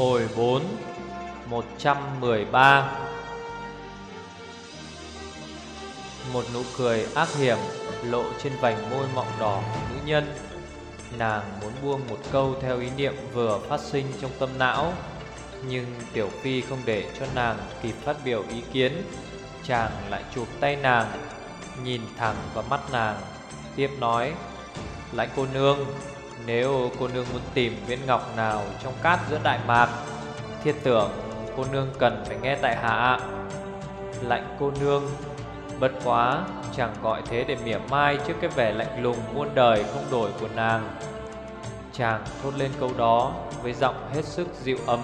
Hồi 4 113 Một nụ cười ác hiểm lộ trên vành môi mọng đỏ của nữ nhân. Nàng muốn buông một câu theo ý niệm vừa phát sinh trong tâm não, Nhưng Tiểu Phi không để cho nàng kịp phát biểu ý kiến. Chàng lại chụp tay nàng, Nhìn thẳng vào mắt nàng, Tiếp nói, Lãnh cô nương nếu cô nương muốn tìm viên ngọc nào trong cát giữa Đại Mạc, Thiết tưởng cô nương cần phải nghe tại hạ. Lạnh cô nương, Bất quá chẳng gọi thế để mỉa mai trước cái vẻ lạnh lùng muôn đời không đổi của nàng. Chàng thốt lên câu đó với giọng hết sức dịu ấm,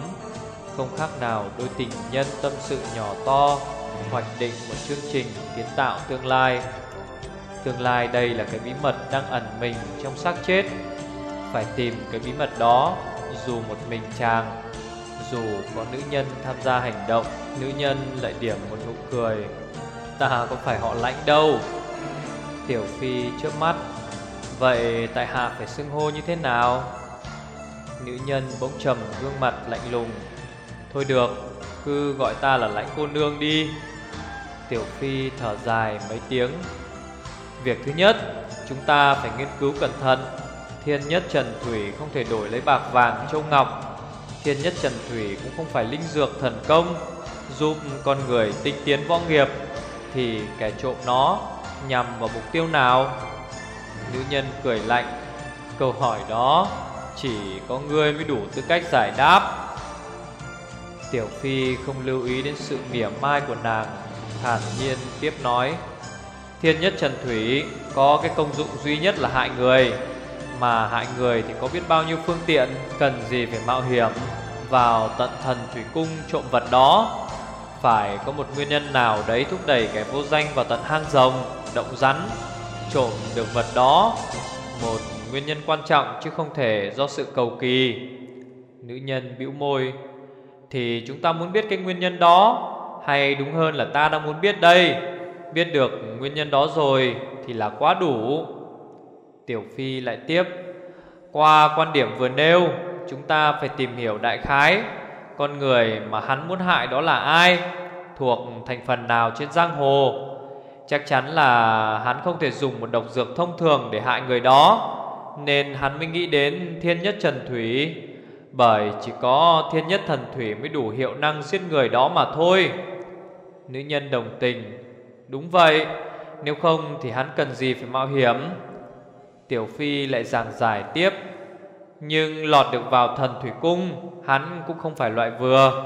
Không khác nào đôi tình nhân tâm sự nhỏ to, Hoạch định một chương trình kiến tạo tương lai. Tương lai đây là cái bí mật đang ẩn mình trong xác chết. Phải tìm cái bí mật đó, dù một mình chàng, Dù có nữ nhân tham gia hành động, Nữ nhân lại điểm một nụ cười. Ta có phải họ lãnh đâu? Tiểu Phi trước mắt. Vậy tại hạ phải xưng hô như thế nào? Nữ nhân bỗng trầm, gương mặt lạnh lùng. Thôi được, Cứ gọi ta là lãnh cô nương đi. Tiểu Phi thở dài mấy tiếng. Việc thứ nhất, Chúng ta phải nghiên cứu cẩn thận. Thiên nhất Trần Thủy không thể đổi lấy bạc vàng châu ngọc. Thiên nhất Trần Thủy cũng không phải linh dược thần công, Giúp con người tinh tiến võ nghiệp, Thì kẻ trộm nó nhằm vào mục tiêu nào? Nữ nhân cười lạnh, Câu hỏi đó chỉ có ngươi mới đủ tư cách giải đáp. Tiểu Phi không lưu ý đến sự mỉa mai của nàng, Thản nhiên tiếp nói, Thiên nhất Trần Thủy có cái công dụng duy nhất là hại người. Mà hại người thì có biết bao nhiêu phương tiện Cần gì phải mạo hiểm Vào tận thần thủy cung trộm vật đó. Phải có một nguyên nhân nào đấy thúc đẩy kẻ vô danh vào tận hang rồng, Động rắn, Trộm được vật đó? Một nguyên nhân quan trọng chứ không thể do sự cầu kỳ. Nữ nhân bĩu môi, Thì chúng ta muốn biết cái nguyên nhân đó, Hay đúng hơn là ta đang muốn biết đây? Biết được nguyên nhân đó rồi Thì là quá đủ. Tiểu Phi lại tiếp, Qua quan điểm vừa nêu, Chúng ta phải tìm hiểu đại khái, Con người mà hắn muốn hại đó là ai, Thuộc thành phần nào trên giang hồ. Chắc chắn là hắn không thể dùng một độc dược thông thường để hại người đó, Nên hắn mới nghĩ đến thiên nhất trần thủy. Bởi chỉ có thiên nhất thần thủy mới đủ hiệu năng giết người đó mà thôi. Nữ nhân đồng tình, Đúng vậy, Nếu không thì hắn cần gì phải mạo hiểm? Tiểu Phi lại giảng giải tiếp. Nhưng lọt được vào thần thủy cung, Hắn cũng không phải loại vừa.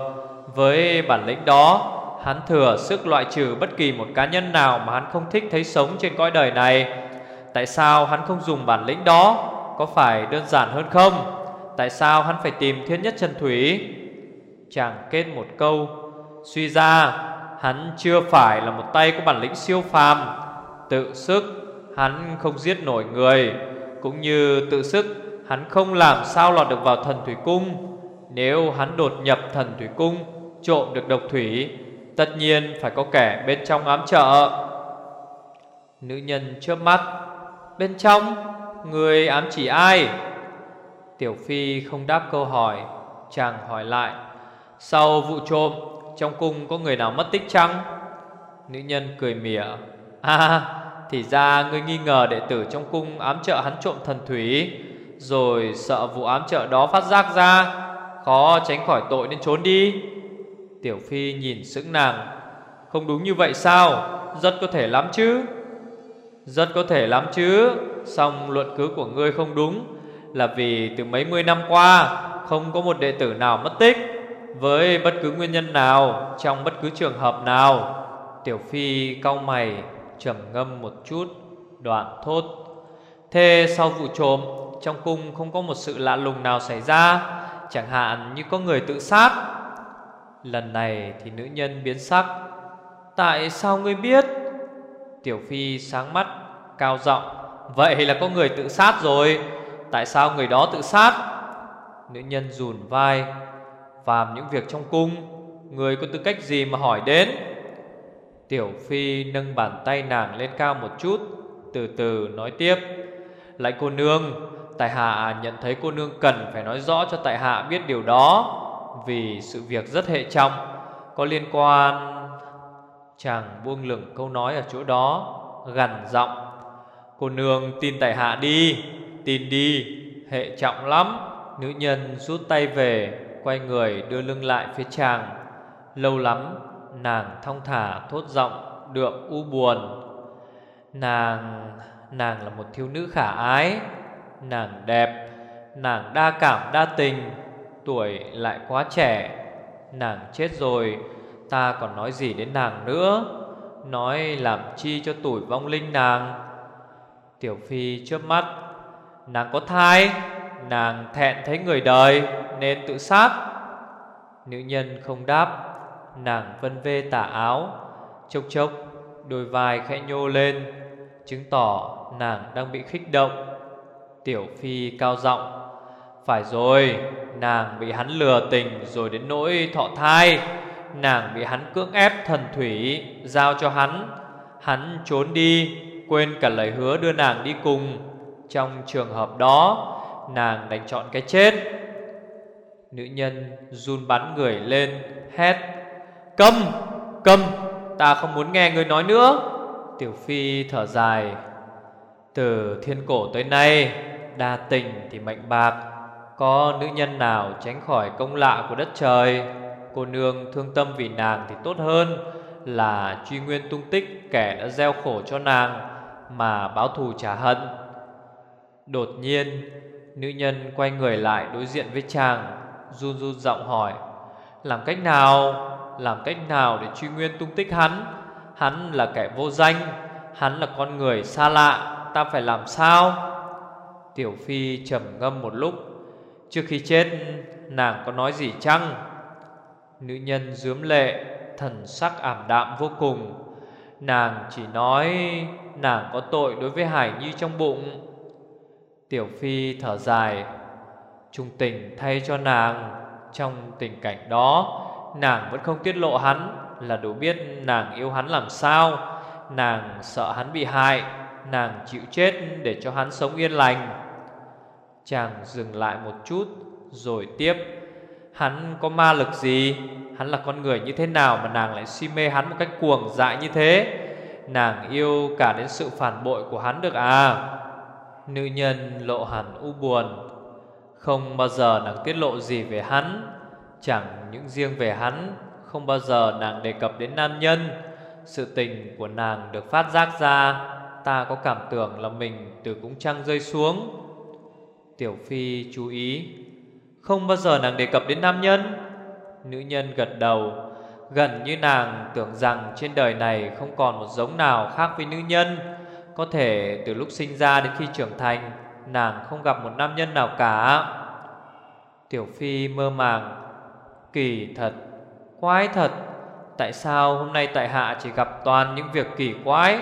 Với bản lĩnh đó, Hắn thừa sức loại trừ bất kỳ một cá nhân nào Mà hắn không thích thấy sống trên cõi đời này. Tại sao hắn không dùng bản lĩnh đó? Có phải đơn giản hơn không? Tại sao hắn phải tìm thiên nhất chân thủy? Chàng kết một câu. Suy ra, Hắn chưa phải là một tay có bản lĩnh siêu phàm. Tự sức Hắn không giết nổi người. Cũng như tự sức, Hắn không làm sao lọt được vào thần thủy cung. Nếu hắn đột nhập thần thủy cung, Trộm được độc thủy, Tất nhiên phải có kẻ bên trong ám trợ. Nữ nhân chớp mắt. Bên trong, Người ám chỉ ai? Tiểu Phi không đáp câu hỏi. Chàng hỏi lại. Sau vụ trộm, Trong cung có người nào mất tích chăng? Nữ nhân cười mỉa. À thì ra ngươi nghi ngờ đệ tử trong cung ám trợ hắn trộm thần thủy, Rồi sợ vụ ám trợ đó phát giác ra, Khó tránh khỏi tội nên trốn đi. Tiểu Phi nhìn sững nàng, Không đúng như vậy sao? Rất có thể lắm chứ? Rất có thể lắm chứ? Xong luận cứ của ngươi không đúng Là vì từ mấy mươi năm qua Không có một đệ tử nào mất tích Với bất cứ nguyên nhân nào Trong bất cứ trường hợp nào. Tiểu Phi cau mày trầm ngâm một chút, Đoạn thốt. Thế sau vụ trộm, Trong cung không có một sự lạ lùng nào xảy ra, Chẳng hạn như có người tự sát. Lần này thì nữ nhân biến sắc. Tại sao ngươi biết? Tiểu Phi sáng mắt, Cao giọng. Vậy là có người tự sát rồi. Tại sao người đó tự sát? Nữ nhân rùn vai. Phàm những việc trong cung, Người có tư cách gì mà hỏi đến? Tiểu Phi nâng bàn tay nàng lên cao một chút, Từ từ nói tiếp. Lại cô nương, Tại hạ nhận thấy cô nương cần phải nói rõ cho tại hạ biết điều đó, Vì sự việc rất hệ trọng. Có liên quan, Chàng buông lửng câu nói ở chỗ đó Gần giọng. Cô nương tin tại hạ đi, Tin đi, Hệ trọng lắm. Nữ nhân rút tay về, Quay người đưa lưng lại phía chàng. Lâu lắm Nàng thong thả thốt giọng, Đượm u buồn. Nàng Nàng là một thiếu nữ khả ái. Nàng đẹp, Nàng đa cảm, đa tình. Tuổi lại quá trẻ. Nàng chết rồi, Ta còn nói gì đến nàng nữa? Nói làm chi cho tuổi vong linh nàng? Tiểu Phi chớp mắt. Nàng có thai, Nàng thẹn thấy người đời, Nên tự sát. Nữ nhân không đáp. Nàng vân vê tả áo. Chốc chốc, Đôi vai khẽ nhô lên, Chứng tỏ nàng đang bị khích động. Tiểu Phi cao giọng, Phải rồi, Nàng bị hắn lừa tình rồi đến nỗi thọ thai. Nàng bị hắn cưỡng ép thần thủy Giao cho hắn. Hắn trốn đi, Quên cả lời hứa đưa nàng đi cùng. Trong trường hợp đó, Nàng đành chọn cái chết. Nữ nhân run bắn người lên, Hét Câm Câm, Ta không muốn nghe người nói nữa. Tiểu Phi thở dài. Từ thiên cổ tới nay, Đa tình thì mệnh bạc. Có nữ nhân nào tránh khỏi công lạ của đất trời? Cô nương thương tâm vì nàng thì tốt hơn Là truy nguyên tung tích kẻ đã gieo khổ cho nàng Mà báo thù trả hận. Đột nhiên, Nữ nhân quay người lại đối diện với chàng, Run run giọng hỏi, Làm cách nào? Làm cách nào để truy nguyên tung tích hắn? Hắn là kẻ vô danh, Hắn là con người xa lạ, Ta phải làm sao? Tiểu Phi trầm ngâm một lúc. Trước khi chết, Nàng có nói gì chăng? Nữ nhân dướm lệ, Thần sắc ảm đạm vô cùng. Nàng chỉ nói, Nàng có tội đối với Hải Nhi trong bụng. Tiểu Phi thở dài. Trung tình thay cho nàng, Trong tình cảnh đó Nàng vẫn không tiết lộ hắn, Là đủ biết nàng yêu hắn làm sao. Nàng sợ hắn bị hại, Nàng chịu chết để cho hắn sống yên lành. Chàng dừng lại một chút, Rồi tiếp. Hắn có ma lực gì? Hắn là con người như thế nào Mà nàng lại si mê hắn một cách cuồng dại như thế? Nàng yêu cả đến sự phản bội của hắn được à? Nữ nhân lộ hẳn u buồn. Không bao giờ nàng tiết lộ gì về hắn. Chẳng những riêng về hắn, Không bao giờ nàng đề cập đến nam nhân. Sự tình của nàng được phát giác ra, Ta có cảm tưởng là mình từ cũng trăng rơi xuống. Tiểu Phi chú ý, Không bao giờ nàng đề cập đến nam nhân. Nữ nhân gật đầu, Gần như nàng tưởng rằng trên đời này không còn một giống nào khác với nữ nhân. Có thể từ lúc sinh ra đến khi trưởng thành, Nàng không gặp một nam nhân nào cả. Tiểu Phi mơ màng Kỳ thật, Quái thật, Tại sao hôm nay tại hạ chỉ gặp toàn những việc kỳ quái?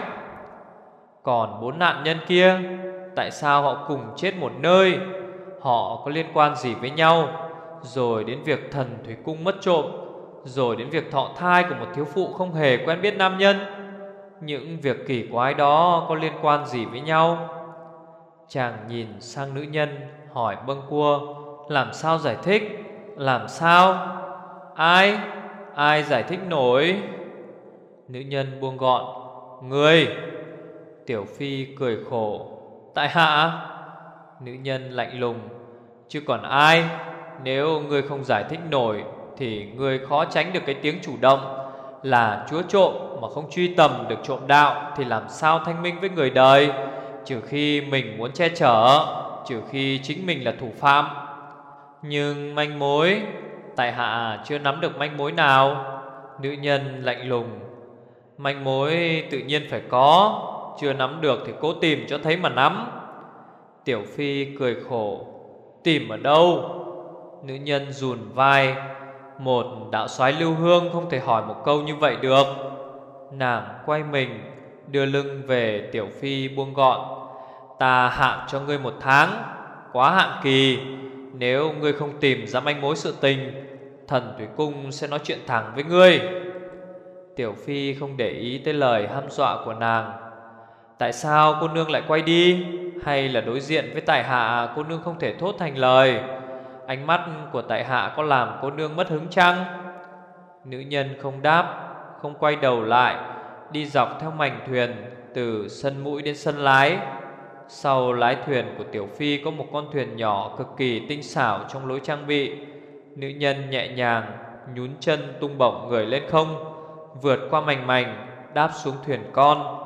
Còn bốn nạn nhân kia, Tại sao họ cùng chết một nơi? Họ có liên quan gì với nhau? Rồi đến việc thần thủy cung mất trộm, Rồi đến việc thọ thai của một thiếu phụ không hề quen biết nam nhân. Những việc kỳ quái đó có liên quan gì với nhau? Chàng nhìn sang nữ nhân, Hỏi bâng cua Làm sao giải thích? Làm sao? Ai? Ai giải thích nổi? Nữ nhân buông gọn. Người! Tiểu Phi cười khổ. Tại hạ? Nữ nhân lạnh lùng. Chứ còn ai? Nếu ngươi không giải thích nổi, Thì ngươi khó tránh được cái tiếng chủ động. Là chúa trộm mà không truy tầm được trộm đạo, Thì làm sao thanh minh với người đời? Trừ khi mình muốn che chở, Trừ khi chính mình là thủ phạm. Nhưng manh mối Tại hạ chưa nắm được manh mối nào. Nữ nhân lạnh lùng, Manh mối tự nhiên phải có, Chưa nắm được thì cố tìm cho thấy mà nắm. Tiểu Phi cười khổ, Tìm ở đâu? Nữ nhân rùn vai, Một đạo soái lưu hương không thể hỏi một câu như vậy được. Nàng quay mình, Đưa lưng về Tiểu Phi buông gọn. Ta hạn cho ngươi một tháng, Quá hạn kỳ. Nếu ngươi không tìm ra manh mối sự tình, Thần Thủy Cung sẽ nói chuyện thẳng với ngươi. Tiểu Phi không để ý tới lời hăm dọa của nàng. Tại sao cô nương lại quay đi? Hay là đối diện với tài hạ Cô nương không thể thốt thành lời? Ánh mắt của tại hạ có làm cô nương mất hứng chăng? Nữ nhân không đáp, Không quay đầu lại, Đi dọc theo mảnh thuyền Từ sân mũi đến sân lái. Sau lái thuyền của Tiểu Phi Có một con thuyền nhỏ cực kỳ tinh xảo Trong lối trang bị. Nữ nhân nhẹ nhàng, Nhún chân tung bổng người lên không, Vượt qua mảnh mảnh, Đáp xuống thuyền con.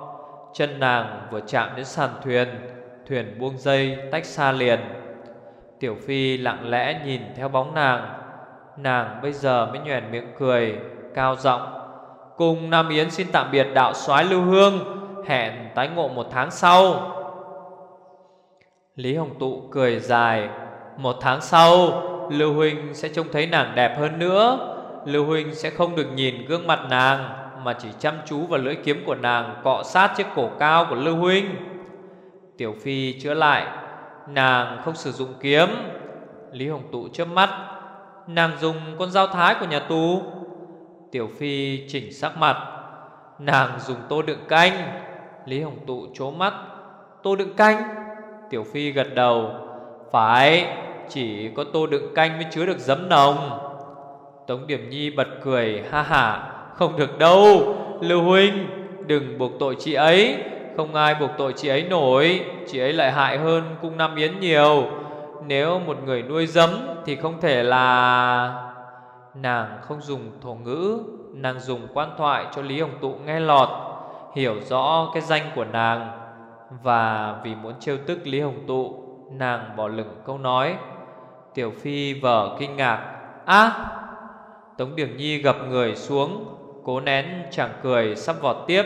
Chân nàng vừa chạm đến sàn thuyền Thuyền buông dây tách xa liền. Tiểu Phi lặng lẽ nhìn theo bóng nàng. Nàng bây giờ mới nhoẻn miệng cười, Cao giọng, Cùng Nam Yến xin tạm biệt đạo soái Lưu Hương, Hẹn tái ngộ một tháng sau. Lý Hồng Tụ cười dài, Một tháng sau, Lưu Huynh sẽ trông thấy nàng đẹp hơn nữa. Lưu Huynh sẽ không được nhìn gương mặt nàng, Mà chỉ chăm chú vào lưỡi kiếm của nàng Cọ sát chiếc cổ cao của Lưu Huynh. Tiểu Phi chữa lại, Nàng không sử dụng kiếm. Lý Hồng Tụ chớp mắt, Nàng dùng con dao thái của nhà tù. Tiểu Phi chỉnh sắc mặt, Nàng dùng tô đựng canh. Lý Hồng Tụ chố mắt, Tô đựng canh? Tiểu Phi gật đầu. Phải, Chỉ có tô đựng canh mới chứa được giấm nồng. Tống Điểm Nhi bật cười, Ha ha, Không được đâu. Lưu Huynh, Đừng buộc tội chị ấy. Không ai buộc tội chị ấy nổi. Chị ấy lại hại hơn cung Nam Yến nhiều. Nếu một người nuôi giấm Thì không thể là Nàng không dùng thổ ngữ, Nàng dùng quan thoại cho Lý Hồng Tụ nghe lọt, Hiểu rõ cái danh của nàng. Và vì muốn trêu tức Lý Hồng Tụ, Nàng bỏ lửng câu nói. Tiểu Phi vở kinh ngạc. Á Tống Điểm Nhi gặp người xuống, Cố nén chẳng cười sắp vọt tiếp.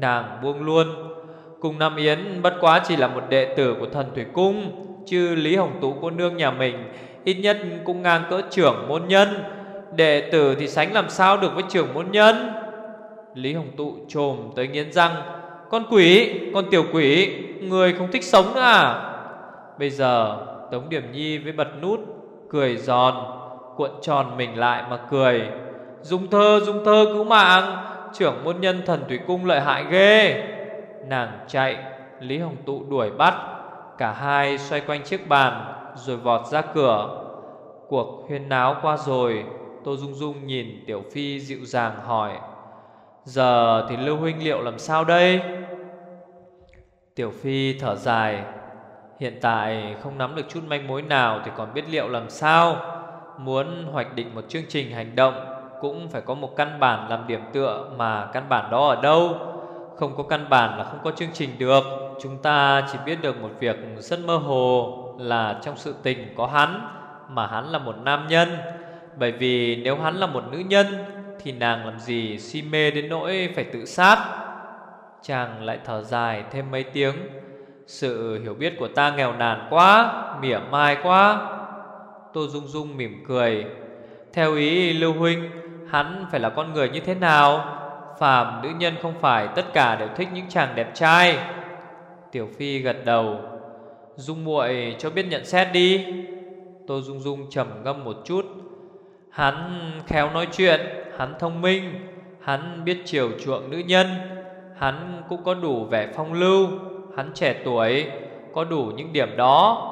Nàng buông luôn. Cùng Nam Yến bất quá chỉ là một đệ tử của thần Thủy Cung, Chứ Lý Hồng Tú cô nương nhà mình Ít nhất cũng ngang cỡ trưởng môn nhân. Đệ tử thì sánh làm sao được với trưởng môn nhân? Lý Hồng Tụ trồm tới nghiến răng. Con quỷ, con tiểu quỷ Người không thích sống nữa à? Bây giờ Tống Điểm Nhi với bật nút Cười giòn Cuộn tròn mình lại mà cười. Dung thơ, dung thơ cứu mạng Trưởng môn nhân thần Thủy Cung lợi hại ghê. Nàng chạy Lý Hồng Tụ đuổi bắt. Cả hai xoay quanh chiếc bàn Rồi vọt ra cửa. Cuộc huyên náo qua rồi Tô Dung Dung nhìn Tiểu Phi dịu dàng hỏi Giờ thì Lưu Huynh liệu làm sao đây? Tiểu Phi thở dài. Hiện tại không nắm được chút manh mối nào Thì còn biết liệu làm sao? Muốn hoạch định một chương trình hành động Cũng phải có một căn bản làm điểm tựa Mà căn bản đó ở đâu? Không có căn bản là không có chương trình được. Chúng ta chỉ biết được một việc rất mơ hồ Là trong sự tình có hắn, Mà hắn là một nam nhân. Bởi vì nếu hắn là một nữ nhân thì nàng làm gì si mê đến nỗi phải tự sát? Chàng lại thở dài thêm mấy tiếng. Sự hiểu biết của ta nghèo nàn quá, Mỉa mai quá. Tô Dung Dung mỉm cười. Theo ý Lưu Huynh, Hắn phải là con người như thế nào? Phàm nữ nhân không phải Tất cả đều thích những chàng đẹp trai. Tiểu Phi gật đầu. Dung muội cho biết nhận xét đi. Tô Dung Dung trầm ngâm một chút. Hắn khéo nói chuyện. Hắn thông minh Hắn biết chiều chuộng nữ nhân Hắn cũng có đủ vẻ phong lưu Hắn trẻ tuổi Có đủ những điểm đó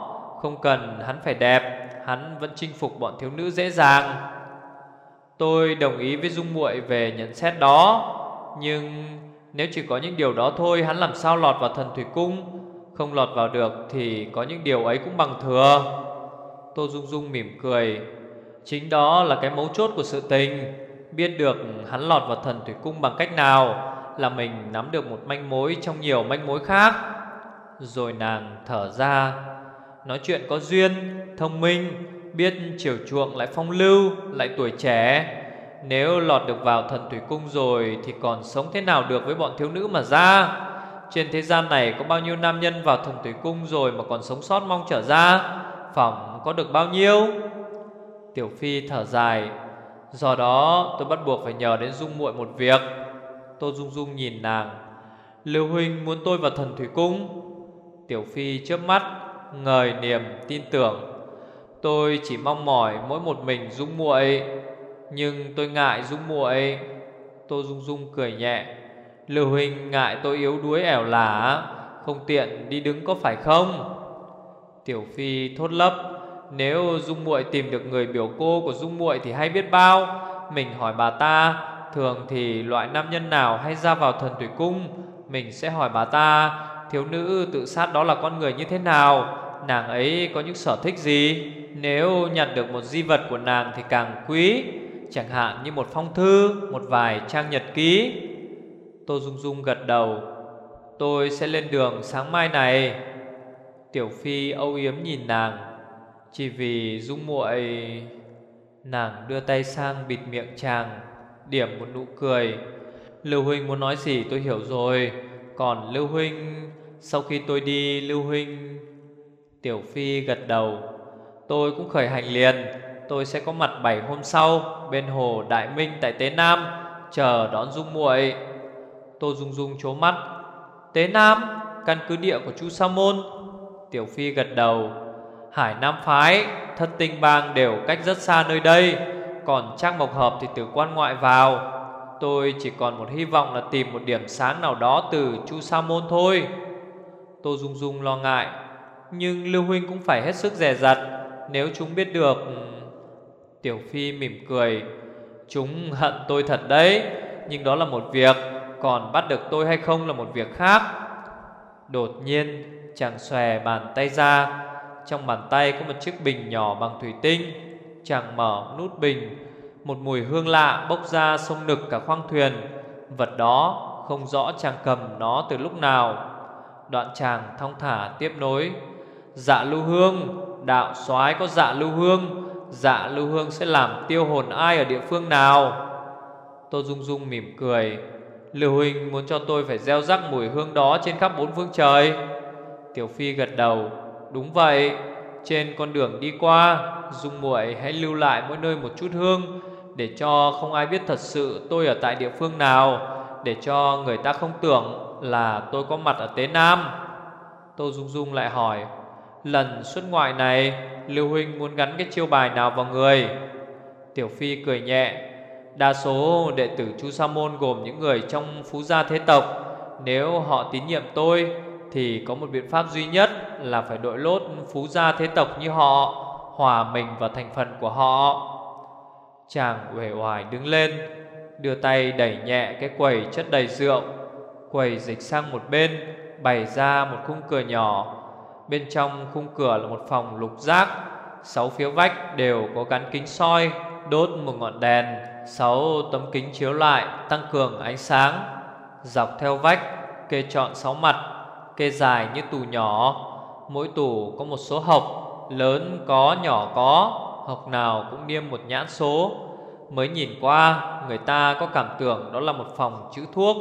Không cần hắn phải đẹp hắn vẫn chinh phục bọn thiếu nữ dễ dàng. Tôi đồng ý với Dung Muội về nhận xét đó, nhưng nếu chỉ có những điều đó thôi, hắn làm sao lọt vào thần thủy cung? Không lọt vào được thì có những điều ấy cũng bằng thừa. Tô Dung Dung mỉm cười, chính đó là cái mấu chốt của sự tình. Biết được hắn lọt vào thần thủy cung bằng cách nào là mình nắm được một manh mối trong nhiều manh mối khác. Rồi nàng thở ra Nói chuyện có duyên, thông minh Biết chiều chuộng lại phong lưu Lại tuổi trẻ. Nếu lọt được vào thần thủy cung rồi Thì còn sống thế nào được với bọn thiếu nữ mà ra? Trên thế gian này có bao nhiêu nam nhân vào thần thủy cung rồi Mà còn sống sót mong trở ra? Phẩm có được bao nhiêu? Tiểu Phi thở dài Do đó tôi bắt buộc phải nhờ đến Dung muội một việc Tô Dung Dung nhìn nàng Lưu Huynh muốn tôi vào thần thủy cung Tiểu Phi chớp mắt ngời niềm tin tưởng. Tôi chỉ mong mỏi mỗi một mình Dung muội, nhưng tôi ngại Dung muội. Tô Dung Dung cười nhẹ, Lưu huynh ngại tôi yếu đuối ẻo lả, không tiện đi đứng có phải không? Tiểu Phi thốt lấp, nếu Dung muội tìm được người biểu cô của Dung muội thì hay biết bao. Mình hỏi bà ta, Thường thì loại nam nhân nào hay ra vào thần thủy cung? Mình sẽ hỏi bà ta, Thiếu nữ tự sát đó là con người như thế nào? Nàng ấy có những sở thích gì? Nếu nhận được một di vật của nàng thì càng quý. Chẳng hạn như một phong thư, Một vài trang nhật ký. Tô Dung Dung gật đầu, Tôi sẽ lên đường sáng mai này. Tiểu Phi âu yếm nhìn nàng. Chỉ vì Dung muội, Nàng đưa tay sang bịt miệng chàng, Điểm một nụ cười. Lưu Huynh muốn nói gì tôi hiểu rồi, Còn Lưu Huynh, Sau khi tôi đi, Lưu Huynh, Tiểu Phi gật đầu. Tôi cũng khởi hành liền, Tôi sẽ có mặt 7 hôm sau Bên hồ Đại Minh tại Tế Nam, Chờ đón Dung muội. Tô Dung Dung chố mắt. Tế Nam, Căn cứ địa của chú Sa Môn. Tiểu Phi gật đầu. Hải Nam Phái, Thất tinh bang đều cách rất xa nơi đây. Còn Trang Mộc Hợp thì từ quan ngoại vào. Tôi chỉ còn một hy vọng là tìm một điểm sáng nào đó từ Chu Sa Môn thôi. Tô Dung Dung lo ngại. Nhưng Lưu Huynh cũng phải hết sức dè dặt. Nếu chúng biết được ừ, Tiểu Phi mỉm cười. Chúng hận tôi thật đấy, Nhưng đó là một việc. Còn bắt được tôi hay không là một việc khác. Đột nhiên, chàng xòe bàn tay ra. Trong bàn tay có một chiếc bình nhỏ bằng thủy tinh, Chàng mở nút bình. Một mùi hương lạ bốc ra sông nực cả khoang thuyền. Vật đó không rõ chàng cầm nó từ lúc nào. Đoạn chàng thong thả tiếp nối. Dạ lưu hương, Đạo soái có dạ lưu hương. Dạ lưu hương sẽ làm tiêu hồn ai ở địa phương nào? Tô Dung Dung mỉm cười. Lưu Huynh muốn cho tôi phải gieo rắc mùi hương đó trên khắp bốn phương trời. Tiểu Phi gật đầu. Đúng vậy, Trên con đường đi qua, Dung muội hãy lưu lại mỗi nơi một chút hương Để cho không ai biết thật sự tôi ở tại địa phương nào, Để cho người ta không tưởng là tôi có mặt ở Tế Nam. Tô Dung Dung lại hỏi, Lần xuất ngoại này, Lưu Huynh muốn gắn cái chiêu bài nào vào người? Tiểu Phi cười nhẹ, Đa số đệ tử Chu Sa Môn gồm những người trong phú gia thế tộc, Nếu họ tín nhiệm tôi thì có một biện pháp duy nhất là phải đội lốt phú gia thế tộc như họ, Hòa mình vào thành phần của họ. Chàng uể oải đứng lên, Đưa tay đẩy nhẹ cái quầy chất đầy rượu. Quầy dịch sang một bên, Bày ra một khung cửa nhỏ. Bên trong khung cửa là một phòng lục giác. Sáu phía vách đều có gắn kính soi, Đốt một ngọn đèn. Sáu tấm kính chiếu lại, Tăng cường ánh sáng. Dọc theo vách, Kê chọn sáu mặt. Kê dài như tù nhỏ. Mỗi tủ có một số hộc Lớn có, nhỏ có Hộc nào cũng niêm một nhãn số. Mới nhìn qua, Người ta có cảm tưởng đó là một phòng chữ thuốc.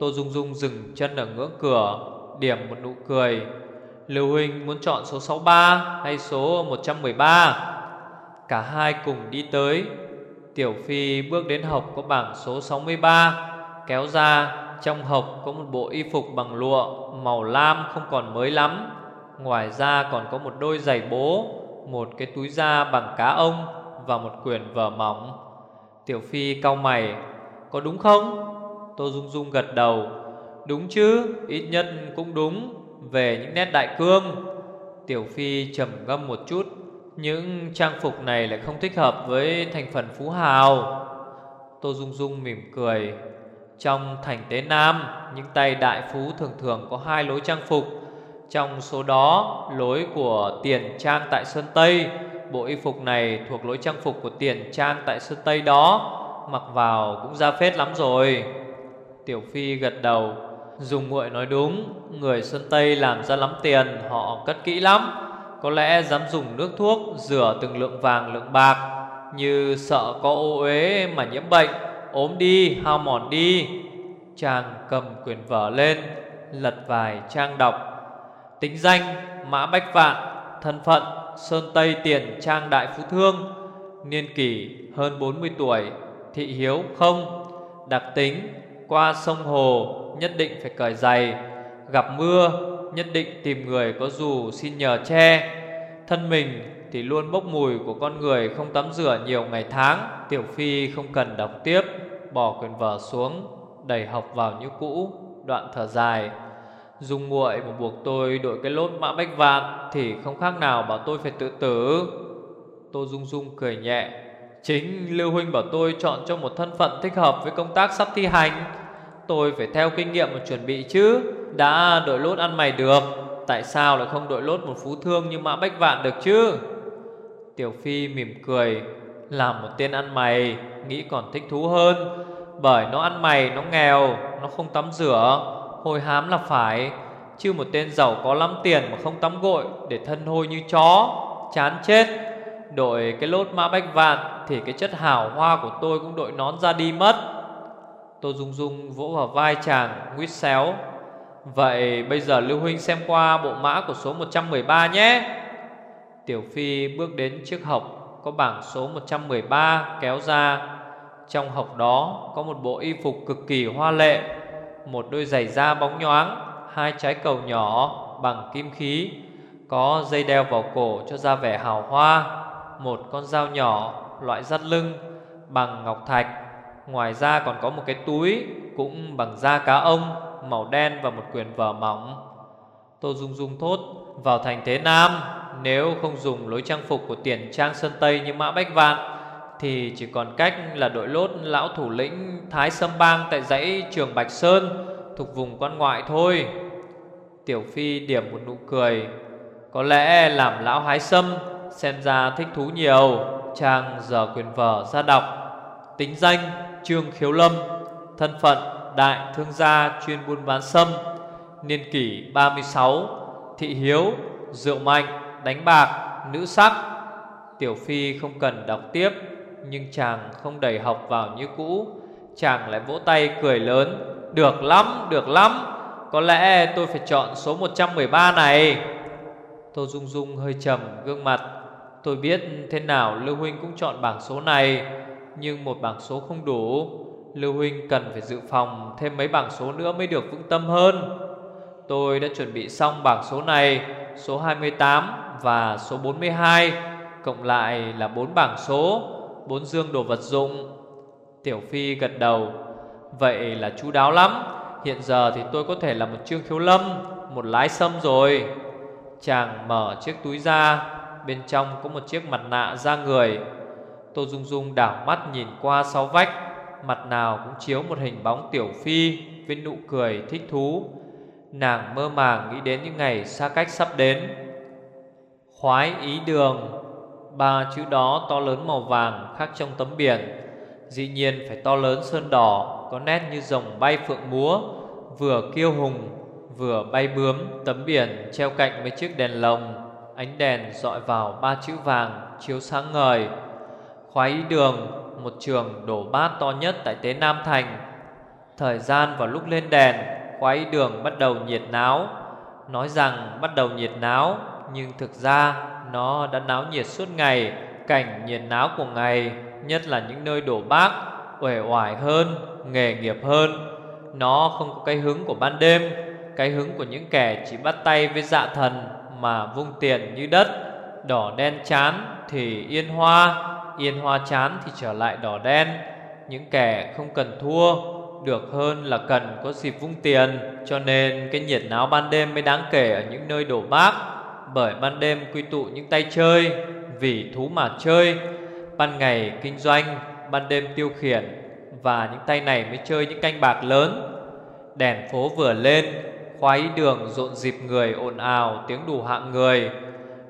Tô Dung Dung dừng chân ở ngưỡng cửa, Điểm một nụ cười. Lưu Huynh muốn chọn số 63 hay số 113 Cả hai cùng đi tới. Tiểu Phi bước đến hộp có bảng số 63 Kéo ra. Trong hộp có một bộ y phục bằng lụa Màu lam không còn mới lắm. Ngoài ra còn có một đôi giày bố Một cái túi da bằng cá ông Và một quyển vở mỏng. Tiểu Phi cau mày Có đúng không? Tô Dung Dung gật đầu Đúng chứ, ít nhất cũng đúng Về những nét đại cương. Tiểu Phi trầm ngâm một chút Những trang phục này lại không thích hợp với thành phần phú hào. Tô Dung Dung mỉm cười trong thành tế Nam, Những tay đại phú thường thường có hai lối trang phục. Trong số đó, Lối của tiền trang tại Sơn Tây. Bộ y phục này thuộc lối trang phục của tiền trang tại Sơn Tây đó. Mặc vào cũng ra phết lắm rồi. Tiểu Phi gật đầu. Dùng muội nói đúng, Người Sơn Tây làm ra lắm tiền, Họ cất kỹ lắm. Có lẽ dám dùng nước thuốc, Rửa từng lượng vàng, lượng bạc. Như sợ có ô uế mà nhiễm bệnh ốm đi, hao mòn đi. Chàng cầm quyển vở lên, Lật vài trang đọc. Tính danh, Mã Bách Vạn, Thân phận, Sơn Tây Tiền Trang Đại Phú Thương, Niên kỷ hơn 40 tuổi, Thị hiếu không. Đặc tính, qua sông hồ, nhất định phải cởi giày. Gặp mưa, nhất định tìm người có dù xin nhờ che. Thân mình thì luôn bốc mùi của con người không tắm rửa nhiều ngày tháng, Tiểu Phi không cần đọc tiếp. Bỏ quyển vở xuống, Đẩy học vào như cũ, Đoạn thở dài. Dung muội mà buộc tôi đội cái lốt mã bách vạn Thì không khác nào bảo tôi phải tự tử. Tô Dung Dung cười nhẹ. Chính Lưu Huynh bảo tôi chọn cho một thân phận thích hợp với công tác sắp thi hành. Tôi phải theo kinh nghiệm mà chuẩn bị chứ, Đã đội lốt ăn mày được. Tại sao lại không đội lốt một phú thương như Mã Bách Vạn được chứ? Tiểu Phi mỉm cười. Làm một tên ăn mày, Nghĩ còn thích thú hơn. Bởi nó ăn mày, nó nghèo, Nó không tắm rửa, Hôi hám là phải. Chứ một tên giàu có lắm tiền mà không tắm gội Để thân hôi như chó, Chán chết. Đội cái lốt mã bách vạn Thì cái chất hào hoa của tôi cũng đội nón ra đi mất. Tôi rung rung vỗ vào vai chàng, Nguyết xéo. Vậy bây giờ Lưu Huynh xem qua bộ mã của số 113 nhé. Tiểu Phi bước đến trước hộc có bảng số 113 kéo ra. Trong hộc đó, có một bộ y phục cực kỳ hoa lệ, Một đôi giày da bóng nhoáng, Hai trái cầu nhỏ bằng kim khí, Có dây đeo vào cổ cho ra vẻ hào hoa, Một con dao nhỏ loại dắt lưng bằng ngọc thạch. Ngoài ra còn có một cái túi cũng bằng da cá ông, màu đen và một quyển vở mỏng. Tô Dung Dung thốt, vào thành thế Nam nếu không dùng lối trang phục của tiền trang sơn Tây như Mã Bách Vạn thì chỉ còn cách là đội lốt lão thủ lĩnh Thái Sâm Bang tại dãy Trường Bạch Sơn thuộc vùng quan ngoại thôi. Tiểu Phi điểm một nụ cười, có lẽ làm lão hái sâm xem ra thích thú nhiều. Chàng giờ quyền vở ra đọc, tính danh Trương Khiếu Lâm, thân phận đại thương gia chuyên buôn bán sâm, niên kỷ 36, thị hiếu, rượu mạnh, đánh bạc, nữ sắc. Tiểu Phi không cần đọc tiếp, nhưng chàng không đẩy học vào như cũ, chàng lại vỗ tay cười lớn, "Được lắm, được lắm, có lẽ tôi phải chọn số 113 này." Tô Dung Dung hơi trầm gương mặt, "Tôi biết thế nào Lưu huynh cũng chọn bảng số này, nhưng một bảng số không đủ." Lưu Huynh cần phải dự phòng thêm mấy bảng số nữa mới được vững tâm hơn Tôi đã chuẩn bị xong bảng số này Số 28 và số 42 Cộng lại là 4 bảng số 4 dương đồ vật dụng. Tiểu Phi gật đầu. Vậy là chú đáo lắm. Hiện giờ thì tôi có thể là một trương khiếu lâm, Một lái sâm rồi. Chàng mở chiếc túi ra. Bên trong có một chiếc mặt nạ da người. Tô Dung Dung đảo mắt nhìn qua sau vách. Mặt nào cũng chiếu một hình bóng tiểu phi Với nụ cười thích thú. Nàng mơ màng nghĩ đến những ngày xa cách sắp đến. Khoái ý đường Ba chữ đó to lớn màu vàng khắc trong tấm biển Dĩ nhiên phải to lớn sơn đỏ Có nét như rồng bay phượng múa Vừa kiêu hùng Vừa bay bướm Tấm biển treo cạnh mấy chiếc đèn lồng Ánh đèn dọi vào ba chữ vàng Chiếu sáng ngời Khoái ý đường một trường đổ bát to nhất tại Tế Nam Thành. Thời gian vào lúc lên đèn, khoái ý đường bắt đầu nhiệt náo. Nói rằng bắt đầu nhiệt náo, nhưng thực ra nó đã náo nhiệt suốt ngày. Cảnh nhiệt náo của ngày, nhất là những nơi đổ bác uể oải hơn, nghề nghiệp hơn. Nó không có cái hứng của ban đêm, cái hứng của những kẻ chỉ bắt tay với dạ thần mà vung tiền như đất, đỏ đen chán thì yên hoa yên hoa chán thì trở lại đỏ đen Những kẻ không cần thua Được hơn là cần có dịp vung tiền Cho nên cái nhiệt náo ban đêm mới đáng kể ở những nơi đổ bác bởi ban đêm quy tụ những tay chơi Vì thú mà chơi. Ban ngày kinh doanh, Ban đêm tiêu khiển Và những tay này mới chơi những canh bạc lớn. Đèn phố vừa lên, Khoái đường rộn dịp người ồn ào Tiếng đủ hạng người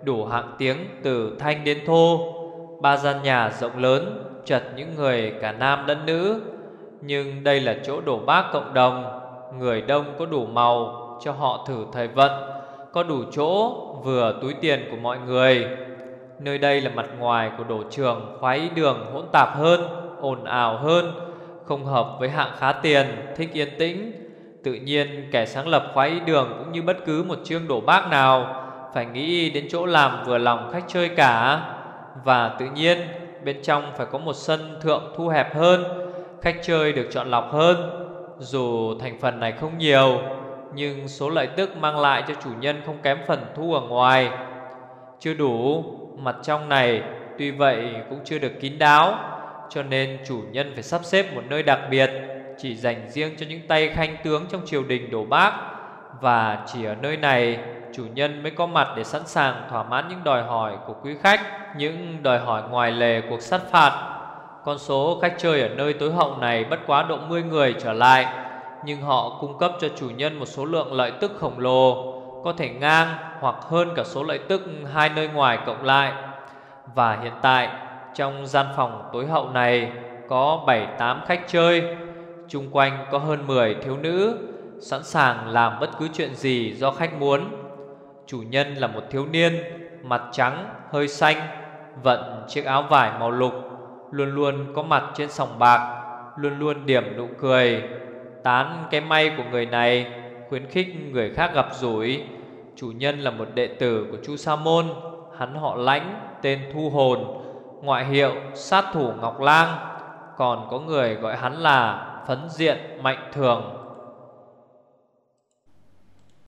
Đủ hạng tiếng từ thanh đến thô. Ba gian nhà rộng lớn Chật những người cả nam lẫn nữ, Nhưng đây là chỗ đổ bác cộng đồng, Người đông có đủ màu Cho họ thử thời vận. Có đủ chỗ vừa túi tiền của mọi người. Nơi đây là mặt ngoài của đổ trường Khoái đường hỗn tạp hơn, ồn ào hơn, Không hợp với hạng khá tiền, Thích yên tĩnh. Tự nhiên, kẻ sáng lập khoái đường Cũng như bất cứ một chương đổ bác nào Phải nghĩ đến chỗ làm vừa lòng khách chơi cả. Và tự nhiên, bên trong phải có một sân thượng thu hẹp hơn, Khách chơi được chọn lọc hơn. Dù thành phần này không nhiều nhưng số lợi tức mang lại cho chủ nhân không kém phần thu ở ngoài. Chưa đủ, Mặt trong này tuy vậy cũng chưa được kín đáo, Cho nên chủ nhân phải sắp xếp một nơi đặc biệt, Chỉ dành riêng cho những tay khanh tướng trong triều đình đổ bác. Và chỉ ở nơi này, Chủ nhân mới có mặt để sẵn sàng thỏa mãn những đòi hỏi của quý khách, Những đòi hỏi ngoài lề cuộc sát phạt. Con số khách chơi ở nơi tối hậu này bất quá độ 10 người trở lại. Nhưng họ cung cấp cho chủ nhân một số lượng lợi tức khổng lồ Có thể ngang hoặc hơn cả số lợi tức hai nơi ngoài cộng lại. Và hiện tại trong gian phòng tối hậu này có 7-8 khách chơi chung quanh có hơn 10 thiếu nữ Sẵn sàng làm bất cứ chuyện gì do khách muốn. Chủ nhân là một thiếu niên Mặt trắng, hơi xanh Vận chiếc áo vải màu lục Luôn luôn có mặt trên sòng bạc Luôn luôn điểm nụ cười. Tán cái may của người này, Khuyến khích người khác gặp rủi. Chủ nhân là một đệ tử của chu Sa Môn, Hắn họ lãnh, Tên Thu Hồn, Ngoại hiệu sát thủ Ngọc Lang. Còn có người gọi hắn là Phấn Diện Mạnh Thường.